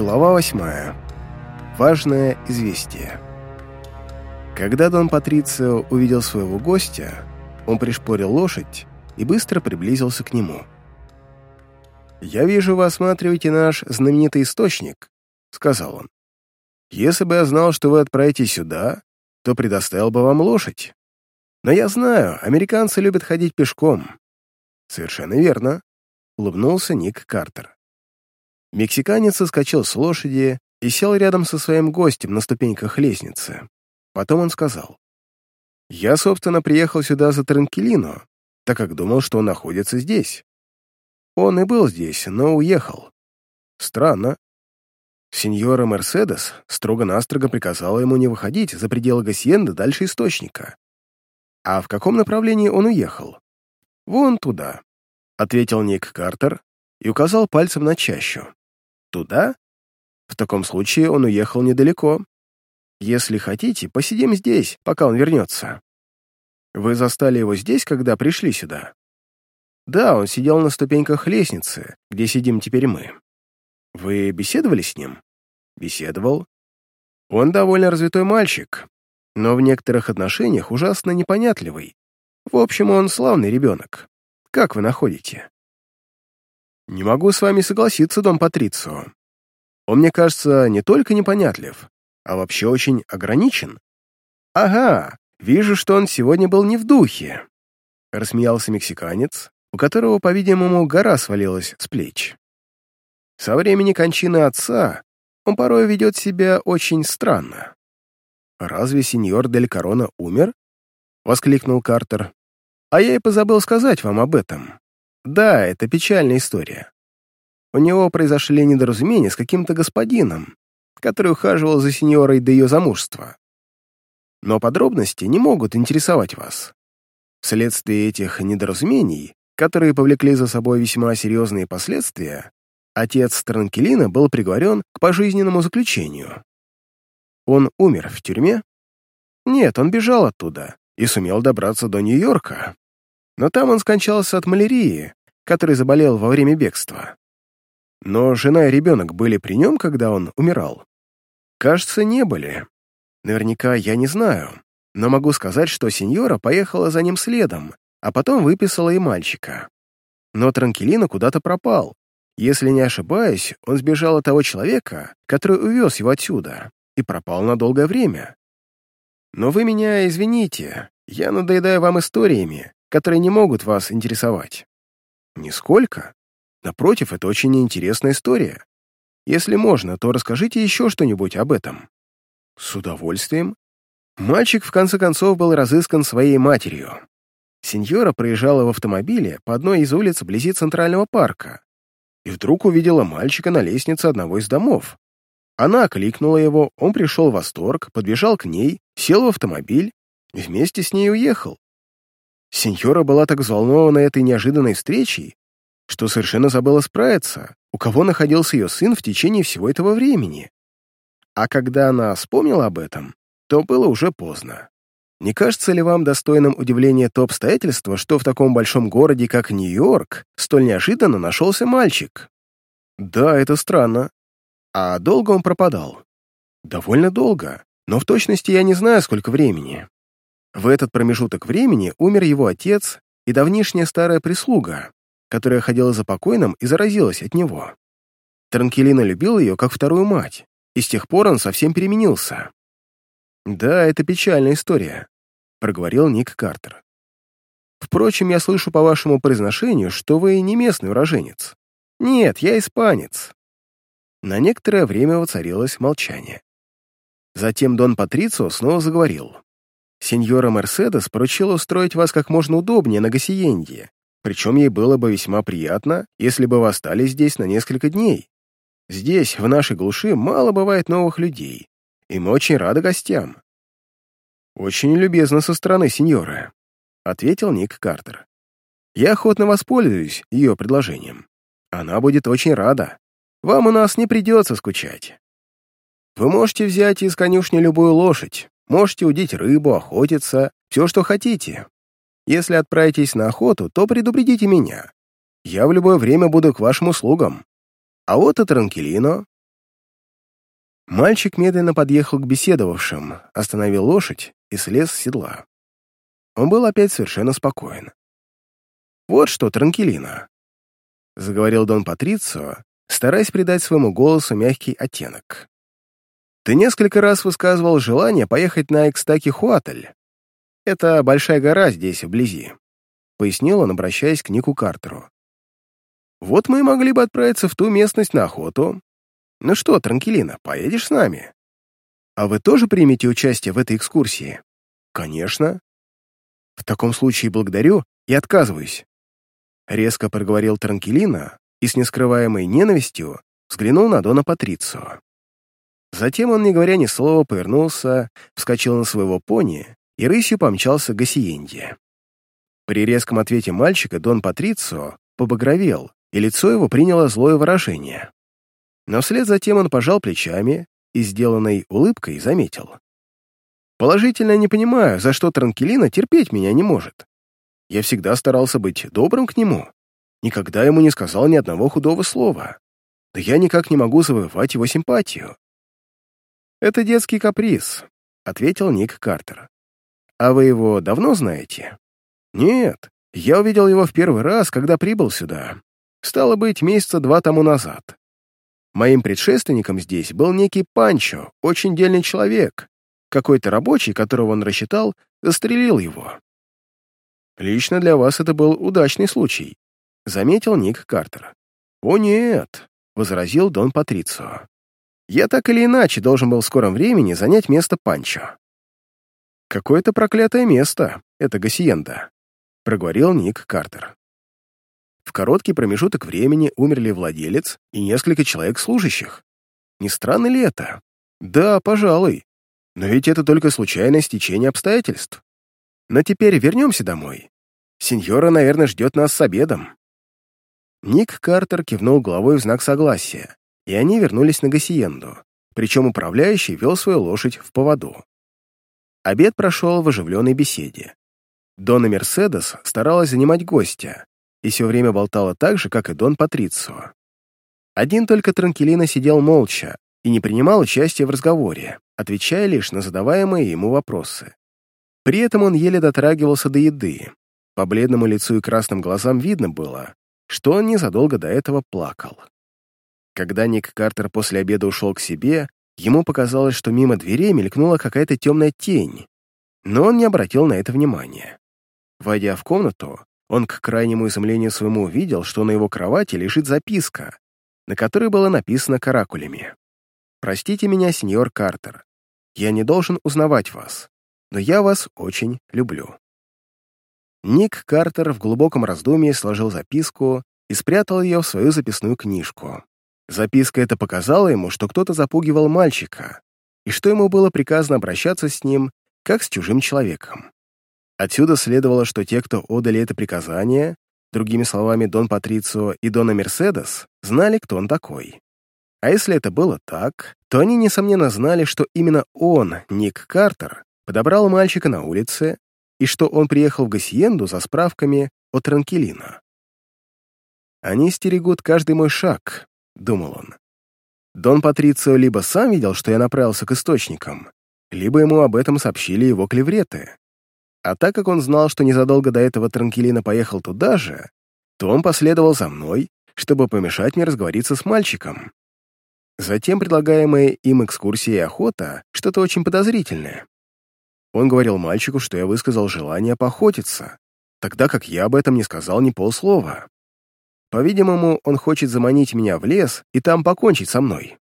Глава восьмая. Важное известие. Когда Дон Патрицио увидел своего гостя, он пришпорил лошадь и быстро приблизился к нему. «Я вижу, вы осматриваете наш знаменитый источник», — сказал он. «Если бы я знал, что вы отправитесь сюда, то предоставил бы вам лошадь. Но я знаю, американцы любят ходить пешком». «Совершенно верно», — улыбнулся Ник Картер. Мексиканец соскочил с лошади и сел рядом со своим гостем на ступеньках лестницы. Потом он сказал. «Я, собственно, приехал сюда за Транкелино, так как думал, что он находится здесь. Он и был здесь, но уехал. Странно. Сеньора Мерседес строго-настрого приказала ему не выходить за пределы Гасьенды дальше источника. А в каком направлении он уехал? Вон туда, — ответил Ник Картер и указал пальцем на чащу. Туда? В таком случае он уехал недалеко. Если хотите, посидим здесь, пока он вернется. Вы застали его здесь, когда пришли сюда? Да, он сидел на ступеньках лестницы, где сидим теперь мы. Вы беседовали с ним? Беседовал. Он довольно развитой мальчик, но в некоторых отношениях ужасно непонятливый. В общем, он славный ребенок. Как вы находите? Не могу с вами согласиться, дом Патрицио. Он, мне кажется, не только непонятлив, а вообще очень ограничен. Ага, вижу, что он сегодня был не в духе. Рассмеялся мексиканец, у которого, по-видимому, гора свалилась с плеч. Со времени кончины отца он порой ведет себя очень странно. «Разве сеньор Дель Корона умер?» — воскликнул Картер. «А я и позабыл сказать вам об этом. Да, это печальная история. У него произошли недоразумения с каким-то господином, который ухаживал за сеньорой до ее замужества. Но подробности не могут интересовать вас. Вследствие этих недоразумений, которые повлекли за собой весьма серьезные последствия, отец Транкелина был приговорен к пожизненному заключению. Он умер в тюрьме? Нет, он бежал оттуда и сумел добраться до Нью-Йорка, но там он скончался от малярии, который заболел во время бегства. Но жена и ребенок были при нем, когда он умирал? Кажется, не были. Наверняка я не знаю, но могу сказать, что сеньора поехала за ним следом, а потом выписала и мальчика. Но Транкелина куда-то пропал. Если не ошибаюсь, он сбежал от того человека, который увез его отсюда, и пропал на долгое время. Но вы меня извините, я надоедаю вам историями, которые не могут вас интересовать. Нисколько. Напротив, это очень интересная история. Если можно, то расскажите еще что-нибудь об этом. С удовольствием. Мальчик, в конце концов, был разыскан своей матерью. Сеньора проезжала в автомобиле по одной из улиц вблизи Центрального парка и вдруг увидела мальчика на лестнице одного из домов. Она окликнула его, он пришел в восторг, подбежал к ней, сел в автомобиль и вместе с ней уехал. Сеньора была так взволнована этой неожиданной встречей, что совершенно забыла справиться, у кого находился ее сын в течение всего этого времени. А когда она вспомнила об этом, то было уже поздно. Не кажется ли вам достойным удивления то обстоятельство, что в таком большом городе, как Нью-Йорк, столь неожиданно нашелся мальчик? Да, это странно. А долго он пропадал? Довольно долго, но в точности я не знаю, сколько времени. В этот промежуток времени умер его отец и давнишняя старая прислуга, которая ходила за покойным и заразилась от него. Транкелина любил ее как вторую мать, и с тех пор он совсем переменился. «Да, это печальная история», — проговорил Ник Картер. «Впрочем, я слышу по вашему произношению, что вы не местный уроженец. Нет, я испанец». На некоторое время воцарилось молчание. Затем Дон Патрицио снова заговорил. Сеньора Мерседес поручила устроить вас как можно удобнее на Гассиенде, причем ей было бы весьма приятно, если бы вы остались здесь на несколько дней. Здесь, в нашей глуши, мало бывает новых людей, и мы очень рады гостям». «Очень любезно со стороны сеньоры», — ответил Ник Картер. «Я охотно воспользуюсь ее предложением. Она будет очень рада. Вам у нас не придется скучать. Вы можете взять из конюшни любую лошадь, Можете удить рыбу, охотиться, все, что хотите. Если отправитесь на охоту, то предупредите меня. Я в любое время буду к вашим услугам. А вот и Транкелино. Мальчик медленно подъехал к беседовавшим, остановил лошадь и слез с седла. Он был опять совершенно спокоен. «Вот что, Транкелина», — заговорил Дон Патрицио, стараясь придать своему голосу мягкий оттенок. «Ты несколько раз высказывал желание поехать на Экстаки-Хуатль. Это большая гора здесь, вблизи», — пояснил он, обращаясь к Нику Картеру. «Вот мы и могли бы отправиться в ту местность на охоту. Ну что, Транкелина, поедешь с нами? А вы тоже примете участие в этой экскурсии?» «Конечно», «В таком случае благодарю и отказываюсь», — резко проговорил Транкелина и с нескрываемой ненавистью взглянул на Дона Патрицио. Затем он, не говоря ни слова, повернулся, вскочил на своего пони и рысью помчался к Гассиенде. При резком ответе мальчика Дон Патрицио побагровел, и лицо его приняло злое выражение. Но вслед за тем он пожал плечами и, сделанной улыбкой, заметил. Положительно не понимаю, за что Транкелина терпеть меня не может. Я всегда старался быть добрым к нему. Никогда ему не сказал ни одного худого слова. Да я никак не могу завоевать его симпатию. «Это детский каприз», — ответил Ник Картер. «А вы его давно знаете?» «Нет, я увидел его в первый раз, когда прибыл сюда. Стало быть, месяца два тому назад. Моим предшественником здесь был некий Панчо, очень дельный человек, какой-то рабочий, которого он рассчитал, застрелил его. Лично для вас это был удачный случай, заметил Ник Картер. О нет, возразил Дон Патрицио. Я так или иначе должен был в скором времени занять место Панчо. Какое-то проклятое место, это Гассиенда, проговорил Ник Картер. В короткий промежуток времени умерли владелец и несколько человек служащих. Не странно ли это? Да, пожалуй. Но ведь это только случайное стечение обстоятельств. Но теперь вернемся домой. Сеньора, наверное, ждет нас с обедом». Ник Картер кивнул головой в знак согласия, и они вернулись на Гассиенду, причем управляющий вел свою лошадь в поводу. Обед прошел в оживленной беседе. Дона Мерседес старалась занимать гостя и все время болтала так же, как и Дон Патрицио. Один только Транкелина сидел молча и не принимал участия в разговоре, отвечая лишь на задаваемые ему вопросы. При этом он еле дотрагивался до еды. По бледному лицу и красным глазам видно было, что он незадолго до этого плакал. Когда Ник Картер после обеда ушел к себе, ему показалось, что мимо дверей мелькнула какая-то темная тень, но он не обратил на это внимания. Войдя в комнату, он к крайнему изумлению своему увидел, что на его кровати лежит записка, на которой было написано каракулями. «Простите меня, сеньор Картер. Я не должен узнавать вас, но я вас очень люблю». Ник Картер в глубоком раздумье сложил записку и спрятал ее в свою записную книжку. Записка эта показала ему, что кто-то запугивал мальчика, и что ему было приказано обращаться с ним, как с чужим человеком. Отсюда следовало, что те, кто отдали это приказание, другими словами, Дон Патрицио и Дона Мерседес, знали, кто он такой. А если это было так, то они, несомненно, знали, что именно он, Ник Картер, подобрал мальчика на улице и что он приехал в Гассиенду за справками о Транкелино. «Они стерегут каждый мой шаг», — думал он. Дон Патрицио либо сам видел, что я направился к источникам, либо ему об этом сообщили его клевреты. А так как он знал, что незадолго до этого Транкелино поехал туда же, то он последовал за мной, чтобы помешать мне разговориться с мальчиком. Затем предлагаемая им экскурсия и охота — что-то очень подозрительное. Он говорил мальчику, что я высказал желание поохотиться, тогда как я об этом не сказал ни полслова. По-видимому, он хочет заманить меня в лес и там покончить со мной.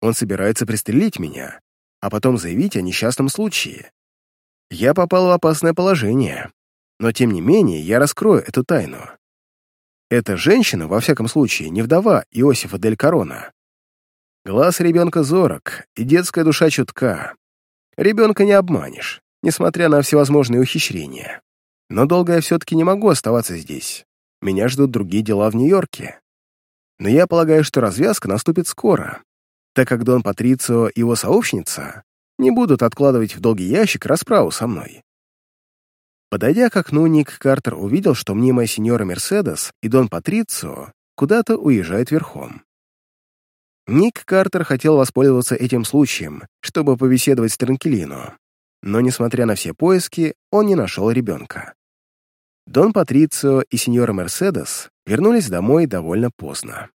Он собирается пристрелить меня, а потом заявить о несчастном случае. Я попал в опасное положение, но тем не менее я раскрою эту тайну. Эта женщина, во всяком случае, не вдова Иосифа Дель Корона, Глаз ребенка зорок, и детская душа чутка. Ребенка не обманешь, несмотря на всевозможные ухищрения. Но долго я все-таки не могу оставаться здесь. Меня ждут другие дела в Нью-Йорке. Но я полагаю, что развязка наступит скоро, так как Дон Патрицио и его сообщница не будут откладывать в долгий ящик расправу со мной. Подойдя к окну, Ник Картер увидел, что мнимая сеньора Мерседес и Дон Патрицио куда-то уезжают верхом. Ник Картер хотел воспользоваться этим случаем, чтобы побеседовать с Транкелино, но, несмотря на все поиски, он не нашел ребенка. Дон Патрицио и сеньора Мерседес вернулись домой довольно поздно.